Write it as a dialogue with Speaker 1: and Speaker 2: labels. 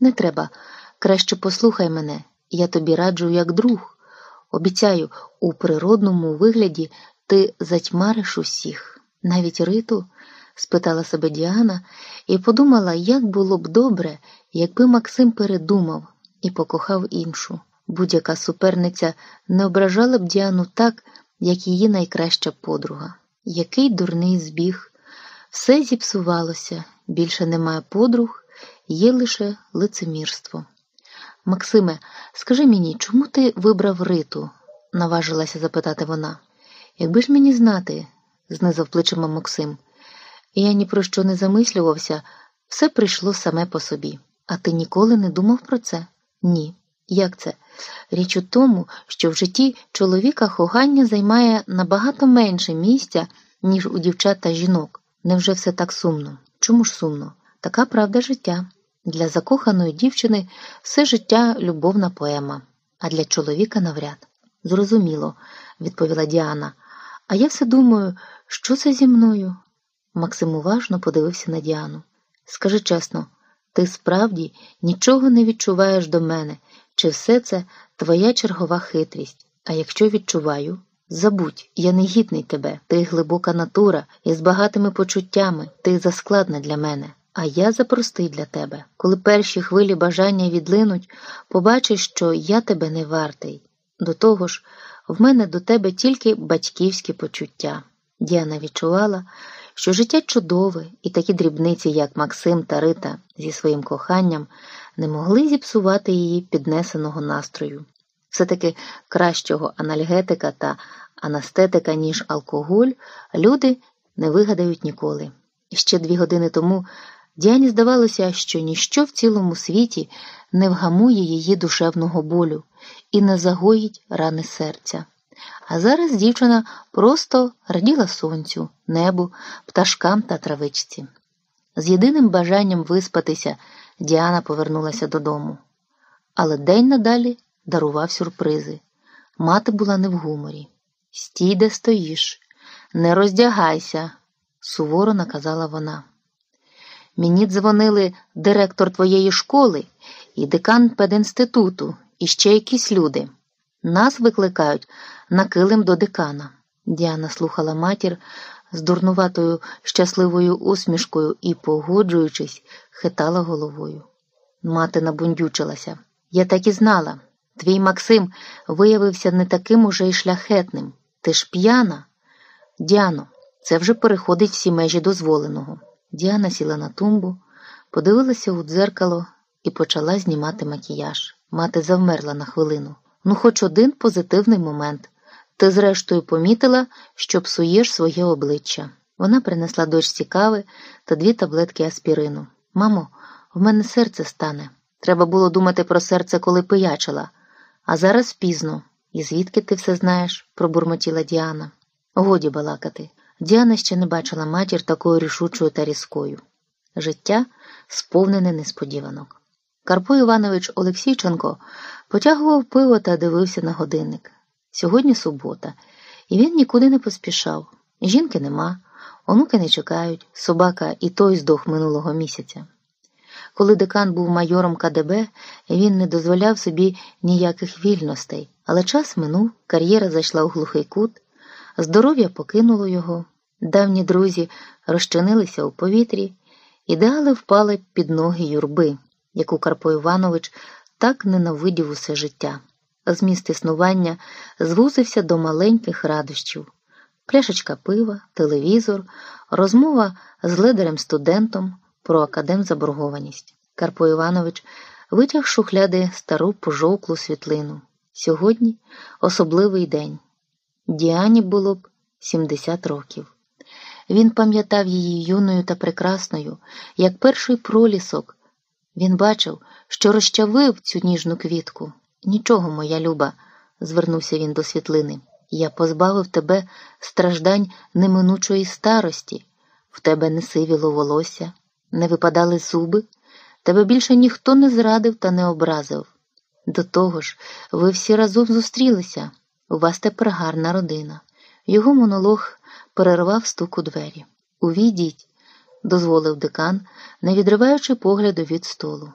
Speaker 1: Не треба. Краще послухай мене, я тобі раджу як друг. Обіцяю, у природному вигляді ти затьмариш усіх, навіть риту, спитала себе Діана, і подумала, як було б добре, якби Максим передумав і покохав іншу. Будь-яка суперниця не ображала б Діану так, як її найкраща подруга. Який дурний збіг. Все зіпсувалося, більше немає подруг, є лише лицемірство. Максиме, скажи мені, чому ти вибрав риту? наважилася запитати вона. Якби ж мені знати, знизав плечима Максим. Я ні про що не замислювався, все прийшло саме по собі. А ти ніколи не думав про це? Ні. Як це? Річ у тому, що в житті чоловіка хогання займає набагато менше місця, ніж у дівчат та жінок. Невже все так сумно? Чому ж сумно? Така правда життя. Для закоханої дівчини все життя любовна поема, а для чоловіка навряд. Зрозуміло, відповіла Діана. А я все думаю, що це зі мною? Максим уважно подивився на Діану. Скажи чесно, ти справді нічого не відчуваєш до мене, чи все це твоя чергова хитрість? А якщо відчуваю, забудь, я не гідний тебе, ти глибока натура із багатими почуттями, ти заскладна для мене. А я запростий для тебе. Коли перші хвилі бажання відлинуть, побачиш, що я тебе не вартий. До того ж, в мене до тебе тільки батьківські почуття. Діана відчувала, що життя чудове, і такі дрібниці, як Максим та Рита зі своїм коханням, не могли зіпсувати її піднесеного настрою. Все-таки кращого анальгетика та анестетика, ніж алкоголь, люди не вигадають ніколи. Ще дві години тому Діані здавалося, що ніщо в цілому світі не вгамує її душевного болю і не загоїть рани серця. А зараз дівчина просто раділа сонцю, небу, пташкам та травичці. З єдиним бажанням виспатися Діана повернулася додому. Але день надалі дарував сюрпризи. Мати була не в гуморі. Стій, де стоїш, не роздягайся, суворо наказала вона. Мені дзвонили директор твоєї школи і декан пединституту, і ще якісь люди. Нас викликають на килим до декана. Діана слухала матір з дурнуватою щасливою усмішкою і, погоджуючись, хитала головою. Мати набундючилася. Я так і знала. Твій Максим виявився не таким уже й шляхетним. Ти ж п'яна. Діано, це вже переходить всі межі дозволеного. Діана сіла на тумбу, подивилася у дзеркало і почала знімати макіяж. Мати завмерла на хвилину. Ну, хоч один позитивний момент. Ти, зрештою, помітила, що псуєш своє обличчя. Вона принесла дочці кави та дві таблетки аспірину. Мамо, в мене серце стане. Треба було думати про серце, коли пиячила. А зараз пізно. І звідки ти все знаєш? пробурмотіла Діана. Годі балакати. Діана ще не бачила матір такою рішучою та різкою. Життя сповнене несподіванок. Карпо Іванович Олексійченко потягував пиво та дивився на годинник. Сьогодні субота, і він нікуди не поспішав. Жінки нема, онуки не чекають, собака і той здох минулого місяця. Коли декан був майором КДБ, він не дозволяв собі ніяких вільностей, але час минув, кар'єра зайшла у глухий кут, здоров'я покинуло його, давні друзі розчинилися у повітрі, ідеали впали під ноги юрби, яку Карпо Іванович так ненавидів усе життя. Зміст існування звузився до маленьких радощів. Пляшечка пива, телевізор, розмова з лидерем студентом про академзаборгованість. Карпо Іванович витяг шухляди стару пожовклу світлину. Сьогодні особливий день. Діані було б 70 років. Він пам'ятав її юною та прекрасною, як перший пролісок. Він бачив, що розчавив цю ніжну квітку. Нічого, моя люба, звернувся він до світлини. Я позбавив тебе страждань неминучої старості, в тебе не сивіло волосся, не випадали зуби, тебе більше ніхто не зрадив та не образив. До того ж, ви всі разом зустрілися, у вас тепер гарна родина. Його монолог перервав стук у двері. Увійдіть, дозволив декан, не відриваючи погляду від столу.